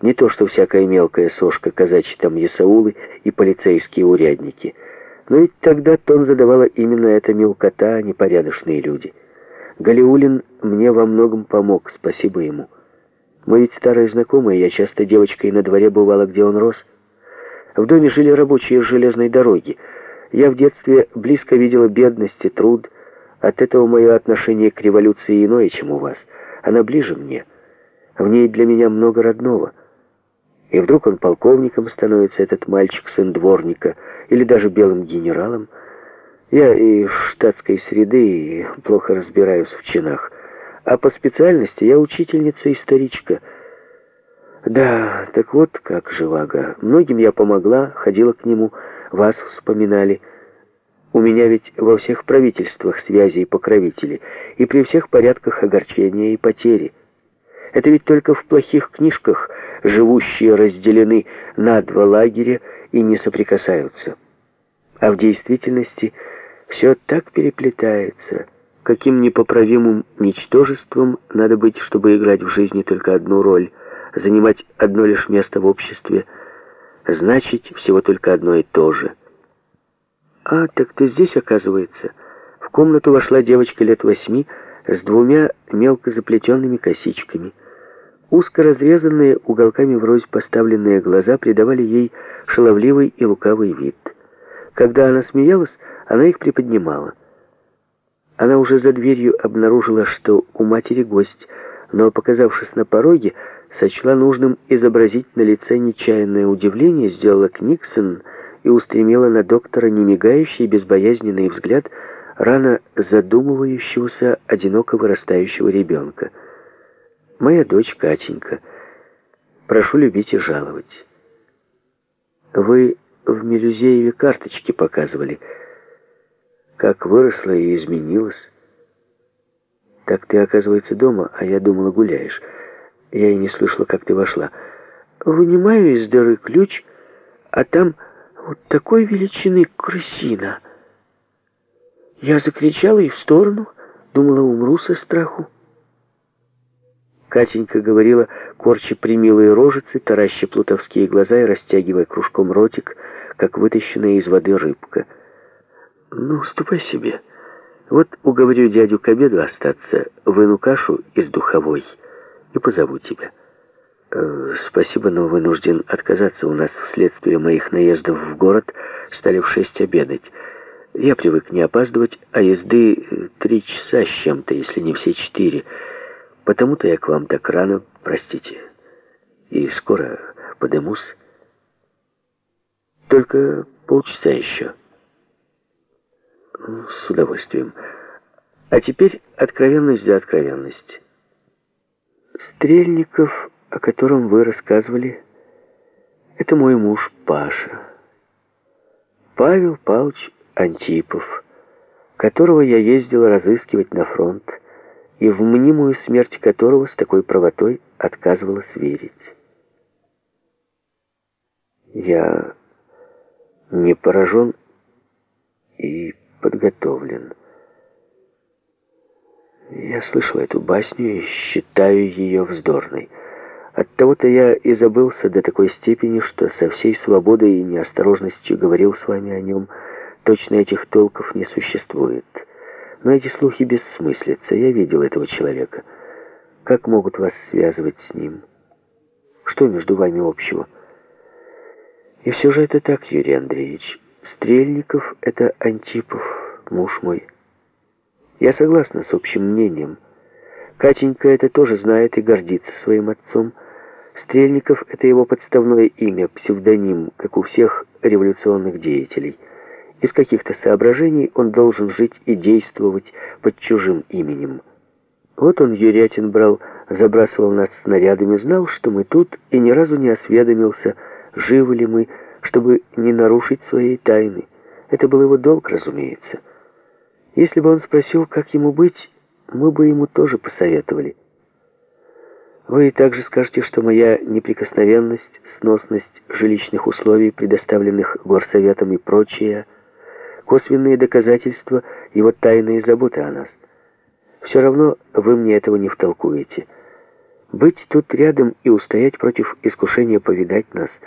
Не то, что всякая мелкая сошка, казачьи там ясаулы и полицейские урядники. Но ведь тогда тон задавала именно эта мелкота, а не порядочные люди. Галиулин мне во многом помог, спасибо ему. Мы ведь старые знакомые, я часто девочкой на дворе бывала, где он рос. В доме жили рабочие железной дороги. Я в детстве близко видела бедность и труд. От этого мое отношение к революции иное, чем у вас. Она ближе мне. В ней для меня много родного. И вдруг он полковником становится, этот мальчик, сын дворника, или даже белым генералом. Я и штатской среды, и плохо разбираюсь в чинах. А по специальности я учительница-историчка. Да, так вот как, Живаго. Многим я помогла, ходила к нему, вас вспоминали. У меня ведь во всех правительствах связи и покровители, и при всех порядках огорчения и потери. Это ведь только в плохих книжках живущие разделены на два лагеря и не соприкасаются. А в действительности все так переплетается. Каким непоправимым ничтожеством надо быть, чтобы играть в жизни только одну роль, занимать одно лишь место в обществе, значить всего только одно и то же. А, так ты здесь, оказывается. В комнату вошла девочка лет восьми с двумя мелко заплетенными косичками — Узко разрезанные, уголками врозь поставленные глаза придавали ей шаловливый и лукавый вид. Когда она смеялась, она их приподнимала. Она уже за дверью обнаружила, что у матери гость, но, показавшись на пороге, сочла нужным изобразить на лице нечаянное удивление, сделала Книксон и устремила на доктора немигающий безбоязненный взгляд рано задумывающегося одиноко вырастающего ребенка. Моя дочь Катенька. Прошу любить и жаловать. Вы в Мелюзееве карточки показывали. Как выросла и изменилась. Так ты, оказывается, дома, а я думала, гуляешь. Я и не слышала, как ты вошла. Вынимаю из дыры ключ, а там вот такой величины крысина. Я закричала и в сторону, думала, умру со страху. Катенька говорила, корчи примилые рожицы, таращи плутовские глаза и растягивая кружком ротик, как вытащенная из воды рыбка. «Ну, ступай себе. Вот уговорю дядю к обеду остаться, выну кашу из духовой и позову тебя». Э, «Спасибо, но вынужден отказаться. У нас вследствие моих наездов в город стали в шесть обедать. Я привык не опаздывать, а езды э, три часа с чем-то, если не все четыре». Потому-то я к вам так рано, простите. И скоро подымусь. Только полчаса еще. С удовольствием. А теперь откровенность за откровенность. Стрельников, о котором вы рассказывали, это мой муж Паша. Павел Павлович Антипов, которого я ездил разыскивать на фронт, и в мнимую смерть которого с такой правотой отказывалась верить. Я не поражен и подготовлен. Я слышал эту басню и считаю ее вздорной. Оттого-то я и забылся до такой степени, что со всей свободой и неосторожностью говорил с вами о нем. Точно этих толков не существует. Но эти слухи бессмыслица. Я видел этого человека. Как могут вас связывать с ним? Что между вами общего? И все же это так, Юрий Андреевич. Стрельников — это Антипов, муж мой. Я согласна с общим мнением. Катенька это тоже знает и гордится своим отцом. Стрельников — это его подставное имя, псевдоним, как у всех революционных деятелей. Из каких-то соображений он должен жить и действовать под чужим именем. Вот он, Юрятин, брал, забрасывал нас снарядами, знал, что мы тут, и ни разу не осведомился, живы ли мы, чтобы не нарушить своей тайны. Это был его долг, разумеется. Если бы он спросил, как ему быть, мы бы ему тоже посоветовали. Вы также скажете, что моя неприкосновенность, сносность жилищных условий, предоставленных горсоветом и прочее – косвенные доказательства его тайной заботы о нас. Все равно вы мне этого не втолкуете. Быть тут рядом и устоять против искушения повидать нас —